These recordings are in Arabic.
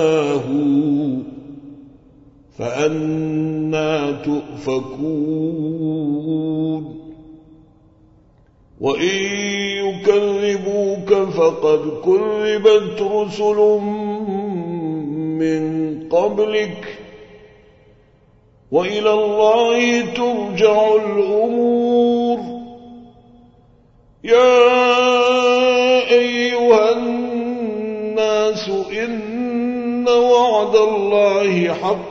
هو فأنا تؤفكون. وإن يكذبوك فقد كذبت رسل من قبلك. وإلى الله ترجع الأمور. يا أيها الناس إن وعد الله حق.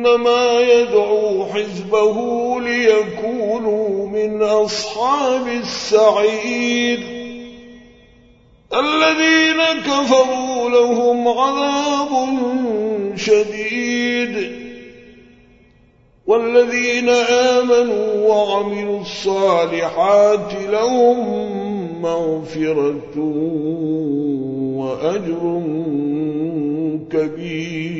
إنما يدعو حزبه ليكونوا من أصحاب السعير. الذين كفروا لهم عذاب شديد. والذين آمنوا وعملوا الصالحات لهم مغفرة وأجر كبير.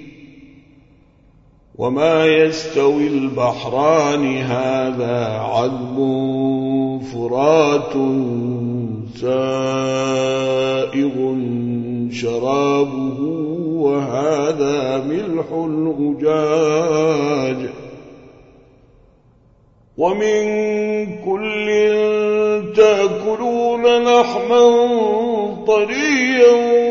وما يستوي البحران هذا عذب فرات سائغ شرابه وهذا ملح أجاج ومن كل تأكلون لحما طريا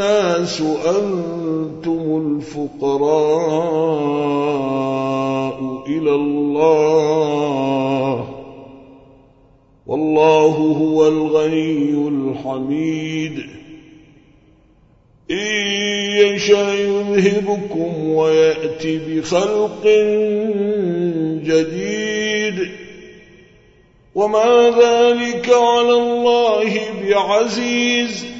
الناس أنتم الفقراء إلى الله والله هو الغني الحميد. إن يشاء يذهبكم ويأتي بخلق جديد. وما ذلك على الله بعزيز.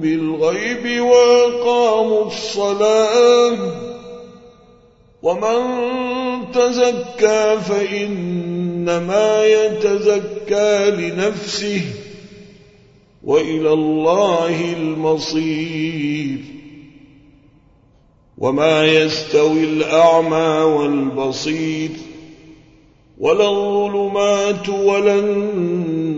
بالغيب وأقاموا الصلاة. ومن تزكى فإنما يتزكى لنفسه وإلى الله المصير. وما يستوي الأعمى والبصير. ولا الظلمات ولا النور.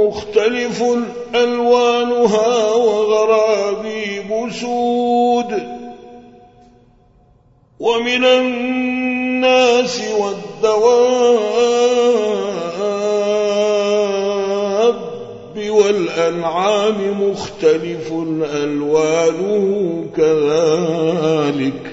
مختلف ألوانها وغرابيب سود. ومن الناس والدواب والأنعام مختلف ألوانه كذلك.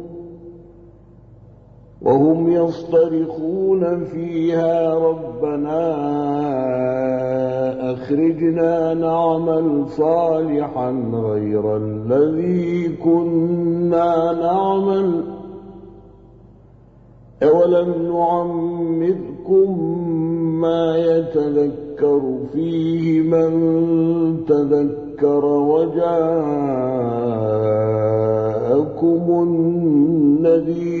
وهم يصطرخون فيها ربنا أخرجنا نعمل صالحا غير الذي كنا نعمل. أولم نعمركم ما يتذكر فيه من تذكر ذكر وجاءكم النذير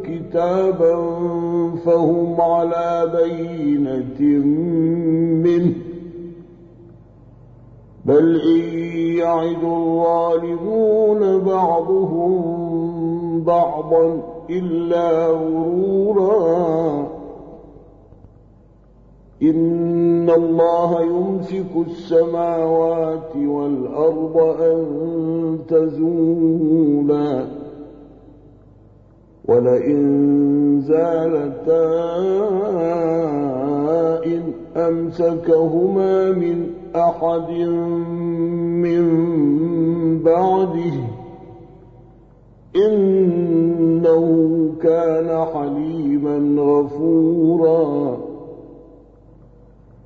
كتابا فهم على بينة منه. بل إن يعد الظالمون بعضهم بعضا إلا غرورا. إن الله يمسك السماوات والأرض أن تزولا. ولئن زالتا إن أمسكهما من أحد من بعده إنه كان حليما غفورا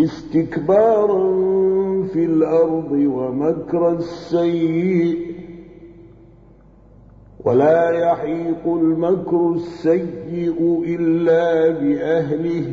استكبارا في الأرض ومكر السيء ولا يحيق المكر السيء إلا بأهله.